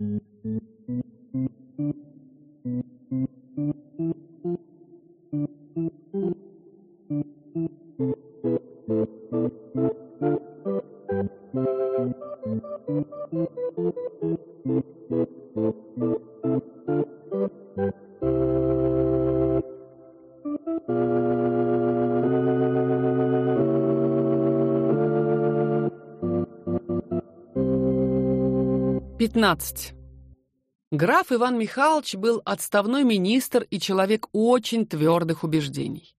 Thank you. 15. Граф Иван Михайлович был отставной министр и человек очень твердых убеждений.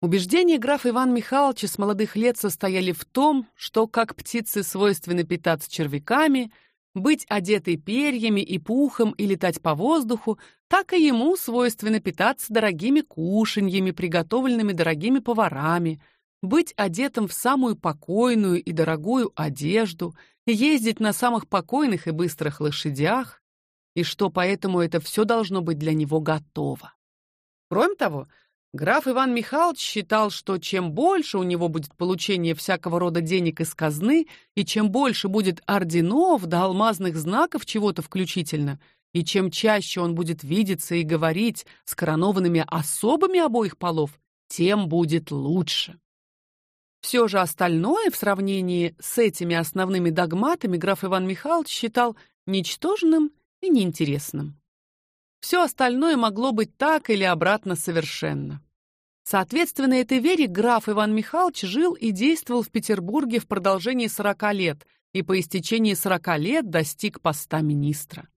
Убеждения графа Ивана Михайловича с молодых лет состояли в том, что как птицы свойственно питаться червяками, быть одетой перьями и пухом и летать по воздуху, так и ему свойственно питаться дорогими кушаньями, приготовленными дорогими поварами, быть одетым в самую покойную и дорогую одежду, ездить на самых покойных и быстрых лошадях, и что поэтому это все должно быть для него готово. Кроме того, граф Иван Михайлович считал, что чем больше у него будет получения всякого рода денег из казны, и чем больше будет орденов да алмазных знаков чего-то включительно, и чем чаще он будет видеться и говорить с коронованными особами обоих полов, тем будет лучше. Все же остальное в сравнении с этими основными догматами граф Иван Михайлович считал ничтожным и неинтересным. Все остальное могло быть так или обратно совершенно. Соответственно этой вере граф Иван Михайлович жил и действовал в Петербурге в продолжении 40 лет и по истечении 40 лет достиг поста министра.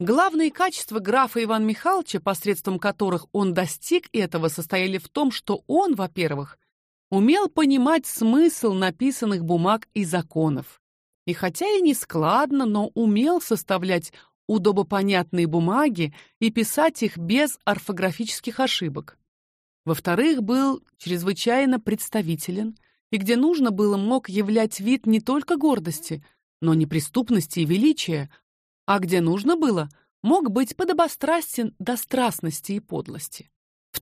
Главные качества графа Ивана Михайловича, посредством которых он достиг этого, состояли в том, что он, во-первых, умел понимать смысл написанных бумаг и законов. И хотя и не складно, но умел составлять удобопонятные бумаги и писать их без орфографических ошибок. Во-вторых, был чрезвычайно представителен, и где нужно было, мог являть вид не только гордости, но неприступности и величия, а где нужно было, мог быть подобострастен до страстности и подлости.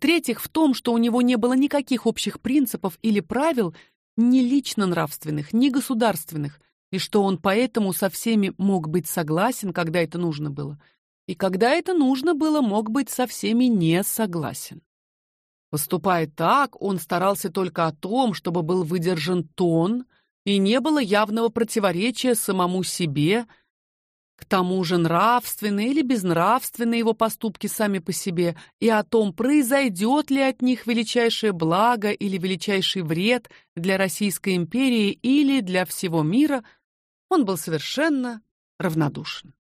В-третьих, в том, что у него не было никаких общих принципов или правил, ни лично нравственных, ни государственных, и что он поэтому со всеми мог быть согласен, когда это нужно было, и когда это нужно было, мог быть со всеми не согласен. Поступая так, он старался только о том, чтобы был выдержан тон и не было явного противоречия самому себе к тому же нравственные или безнравственные его поступки сами по себе, и о том, произойдет ли от них величайшее благо или величайший вред для Российской империи или для всего мира, он был совершенно равнодушен.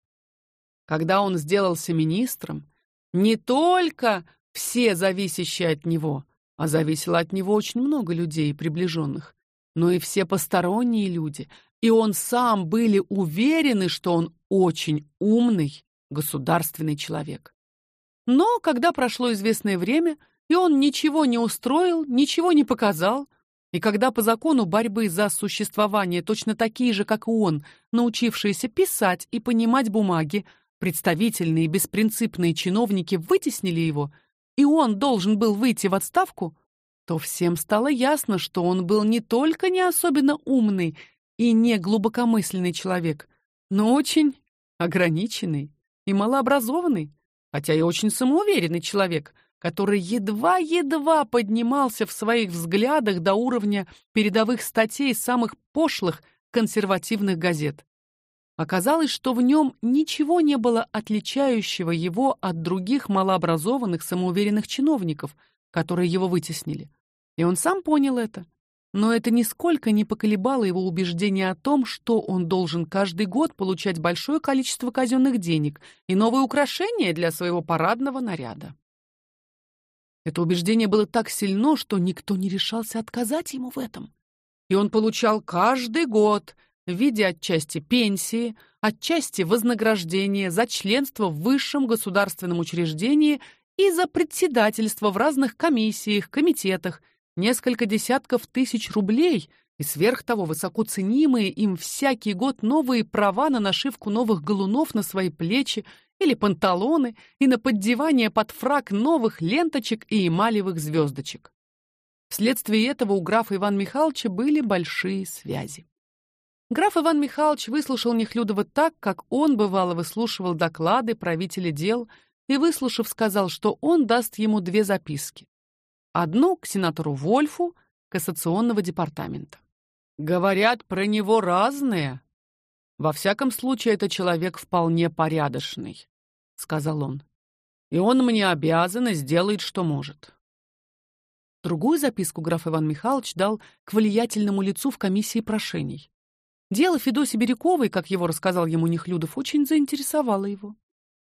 Когда он сделался министром, не только все зависящие от него, а зависело от него очень много людей приближенных, но и все посторонние люди, и он сам были уверены, что он очень умный, государственный человек. Но когда прошло известное время, и он ничего не устроил, ничего не показал, и когда по закону борьбы за существование точно такие же, как и он, научившиеся писать и понимать бумаги, представительные и беспринципные чиновники вытеснили его, и он должен был выйти в отставку, то всем стало ясно, что он был не только не особенно умный и не глубокомысленный человек, но очень ограниченный и малообразованный, хотя и очень самоуверенный человек, который едва-едва поднимался в своих взглядах до уровня передовых статей самых пошлых консервативных газет. Оказалось, что в нем ничего не было отличающего его от других малообразованных самоуверенных чиновников, которые его вытеснили. И он сам понял это но это нисколько не поколебало его убеждение о том, что он должен каждый год получать большое количество казенных денег и новые украшения для своего парадного наряда. Это убеждение было так сильно, что никто не решался отказать ему в этом. И он получал каждый год в виде отчасти пенсии, отчасти вознаграждения за членство в высшем государственном учреждении и за председательство в разных комиссиях, комитетах несколько десятков тысяч рублей и сверх того высоко ценимые им всякий год новые права на нашивку новых галунов на свои плечи или панталоны и на поддевание под фрак новых ленточек и эмалевых звездочек. Вследствие этого у графа Ивана Михайловича были большие связи. Граф Иван Михайлович выслушал Нехлюдова так, как он бывало выслушивал доклады правителя дел, и выслушав, сказал, что он даст ему две записки. Одну к сенатору Вольфу, кассационного департамента. Говорят про него разные. Во всяком случае, это человек вполне порядочный, сказал он. И он мне обязан и сделает, что может. Другую записку граф Иван Михайлович дал к влиятельному лицу в комиссии прошений. Дело Федосии Бирюковой, как его рассказал ему Нехлюдов, очень заинтересовало его.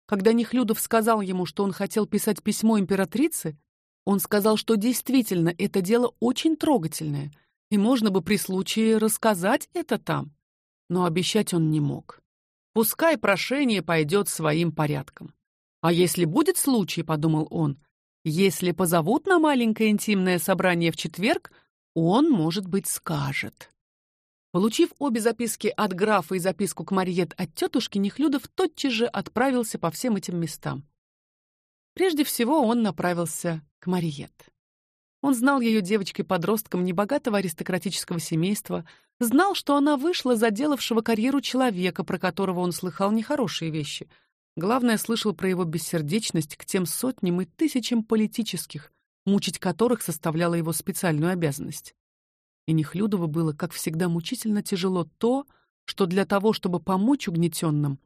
Когда Нехлюдов сказал ему, что он хотел писать письмо императрице, он сказал, что действительно это дело очень трогательное, и можно бы при случае рассказать это там. Но обещать он не мог. Пускай прошение пойдет своим порядком. А если будет случай, подумал он, если позовут на маленькое интимное собрание в четверг, он, может быть, скажет. Получив обе записки от графа и записку к Мариет от тетушки, Нехлюдов тотчас же отправился по всем этим местам. Прежде всего он направился к Мариет. Он знал ее девочкой-подростком небогатого аристократического семейства, знал, что она вышла за делавшего карьеру человека, про которого он слыхал нехорошие вещи. Главное, слышал про его бессердечность к тем сотням и тысячам политических, мучить которых составляла его специальную обязанность. И Нехлюдову было, как всегда, мучительно тяжело то, что для того, чтобы помочь угнетенным,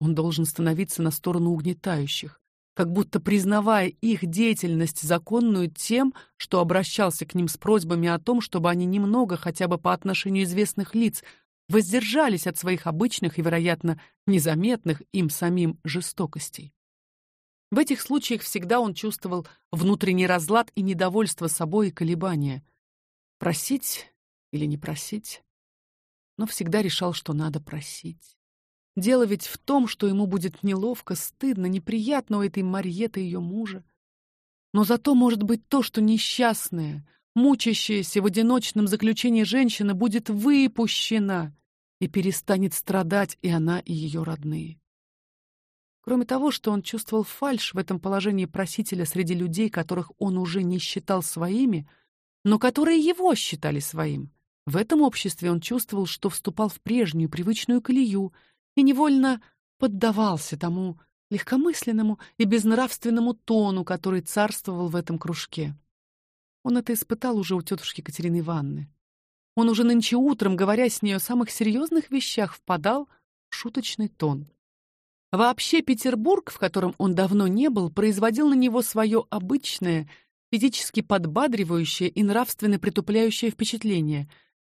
он должен становиться на сторону угнетающих, как будто признавая их деятельность законную тем, что обращался к ним с просьбами о том, чтобы они немного, хотя бы по отношению известных лиц, воздержались от своих обычных и, вероятно, незаметных им самим жестокостей. В этих случаях всегда он чувствовал внутренний разлад и недовольство собой и колебания. Просить или не просить? Но всегда решал, что надо просить. Дело ведь в том, что ему будет неловко, стыдно, неприятно у этой Марьеты ее мужа. Но зато может быть то, что несчастная, мучащаяся в одиночном заключении женщина будет выпущена и перестанет страдать и она, и ее родные. Кроме того, что он чувствовал фальшь в этом положении просителя среди людей, которых он уже не считал своими, но которые его считали своим. В этом обществе он чувствовал, что вступал в прежнюю привычную колею и невольно поддавался тому легкомысленному и безнравственному тону, который царствовал в этом кружке. Он это испытал уже у тетушки Катерины Ивановны. Он уже нынче утром, говоря с ней о самых серьезных вещах, впадал в шуточный тон. Вообще Петербург, в котором он давно не был, производил на него свое обычное физически подбадривающее и нравственно притупляющее впечатление.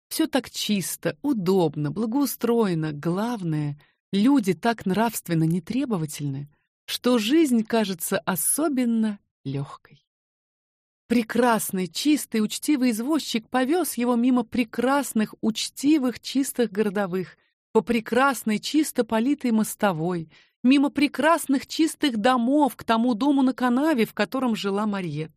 Все так чисто, удобно, благоустроено, главное, люди так нравственно нетребовательны, что жизнь кажется особенно легкой. Прекрасный, чистый, учтивый извозчик повез его мимо прекрасных, учтивых, чистых городовых, по прекрасной, чисто политой мостовой, мимо прекрасных, чистых домов к тому дому на канаве, в котором жила Марьет.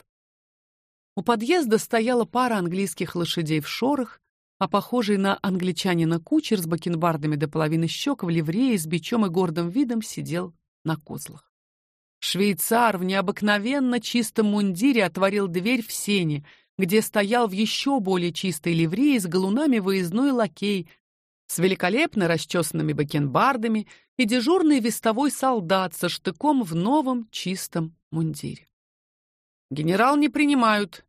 У подъезда стояла пара английских лошадей в шорах, а похожий на англичанина кучер с бакенбардами до половины щек в ливрее с бичом и гордым видом сидел на козлах. Швейцар в необыкновенно чистом мундире отворил дверь в сени, где стоял в еще более чистой ливрее с галунами выездной лакей с великолепно расчесанными бакенбардами и дежурный вестовой солдат со штыком в новом чистом мундире. Генерал не принимают.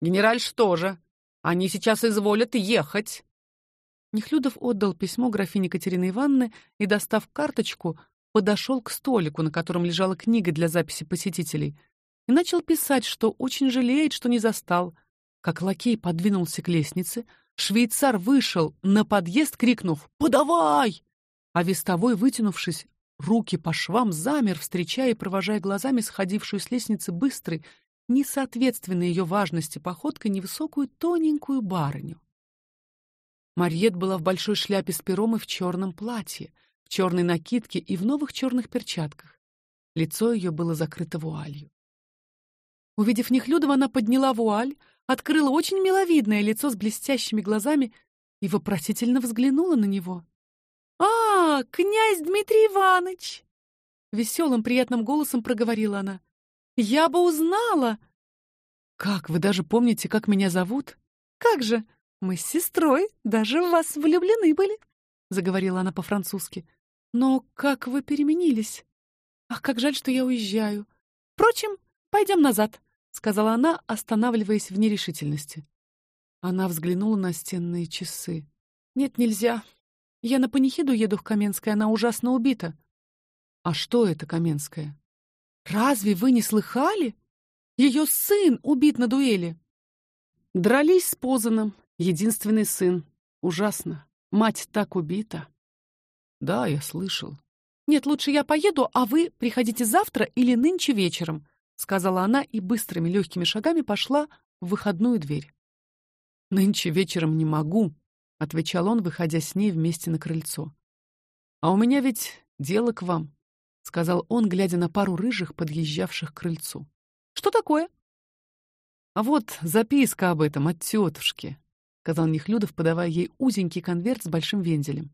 Генераль что же? Они сейчас изволят ехать. Нехлюдов отдал письмо графине Екатерине Ивановне и, достав карточку, подошел к столику, на котором лежала книга для записи посетителей, и начал писать, что очень жалеет, что не застал. Как лакей подвинулся к лестнице, швейцар вышел на подъезд, крикнув «Подавай!», а вестовой, вытянувшись, руки по швам, замер, встречая и провожая глазами сходившую с лестницы быстрый несоответственной ее важности походкой невысокую тоненькую барыню. Марьет была в большой шляпе с пером и в черном платье, в черной накидке и в новых черных перчатках. Лицо ее было закрыто вуалью. Увидев Нехлюдова, она подняла вуаль, открыла очень миловидное лицо с блестящими глазами и вопросительно взглянула на него. «А, князь Дмитрий Иванович!» Веселым, приятным голосом проговорила она. Я бы узнала. Как вы даже помните, как меня зовут? Как же? Мы с сестрой даже в вас влюблены были. заговорила она по-французски. Но как вы переменились? Ах, как жаль, что я уезжаю. Впрочем, пойдем назад, сказала она, останавливаясь в нерешительности. Она взглянула на стенные часы. Нет, нельзя. Я на панихиду еду в Каменское, она ужасно убита. А что это Каменское? Разве вы не слыхали? Ее сын убит на дуэли. Дрались с Позаном, единственный сын. Ужасно. Мать так убита. Да, я слышал. Нет, лучше я поеду, а вы приходите завтра или нынче вечером, сказала она и быстрыми легкими шагами пошла в выходную дверь. Нынче вечером не могу, отвечал он, выходя с ней вместе на крыльцо. А у меня ведь дело к вам, сказал он, глядя на пару рыжих, подъезжавших к крыльцу. Что такое? А вот записка об этом от тетушки, сказал Нехлюдов, подавая ей узенький конверт с большим вензелем.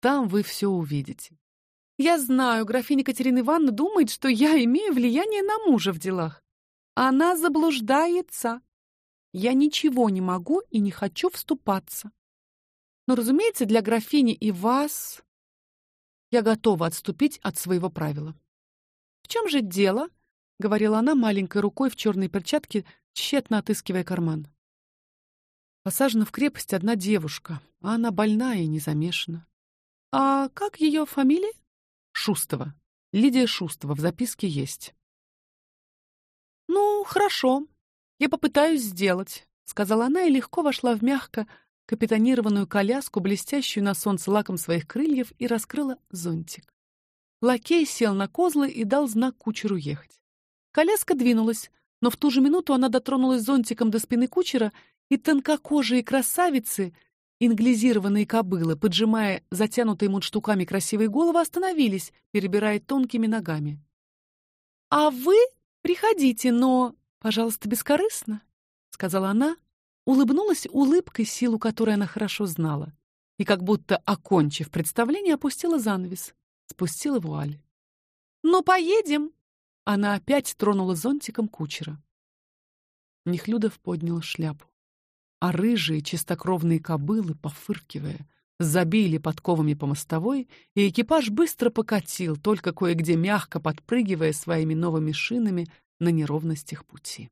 Там вы все увидите. Я знаю, графиня Катерина Ивановна думает, что я имею влияние на мужа в делах. Она заблуждается. Я ничего не могу и не хочу вступаться. Но, разумеется, для графини и вас я готова отступить от своего правила. В чем же дело? говорила она маленькой рукой в черной перчатке, тщетно отыскивая карман. Посажена в крепость одна девушка, а она больная и не замешана. А как ее фамилия? Шустова. Лидия Шустова в записке есть. Ну, хорошо. Я попытаюсь сделать, сказала она и легко вошла в мягко капитонированную коляску, блестящую на солнце лаком своих крыльев, и раскрыла зонтик. Лакей сел на козлы и дал знак кучеру ехать. Коляска двинулась, но в ту же минуту она дотронулась зонтиком до спины кучера, и тонкокожие красавицы — Инглизированные кобылы, поджимая затянутые мундштуками красивые головы, остановились, перебирая тонкими ногами. А вы приходите, но, пожалуйста, бескорыстно, сказала она, улыбнулась улыбкой, силу которой она хорошо знала, и как будто окончив представление, опустила занавес, спустила вуаль. Но поедем. Она опять тронула зонтиком кучера. Нехлюдов поднял шляпу а рыжие чистокровные кобылы, пофыркивая, забили подковами по мостовой, и экипаж быстро покатил, только кое-где мягко подпрыгивая своими новыми шинами на неровностях пути.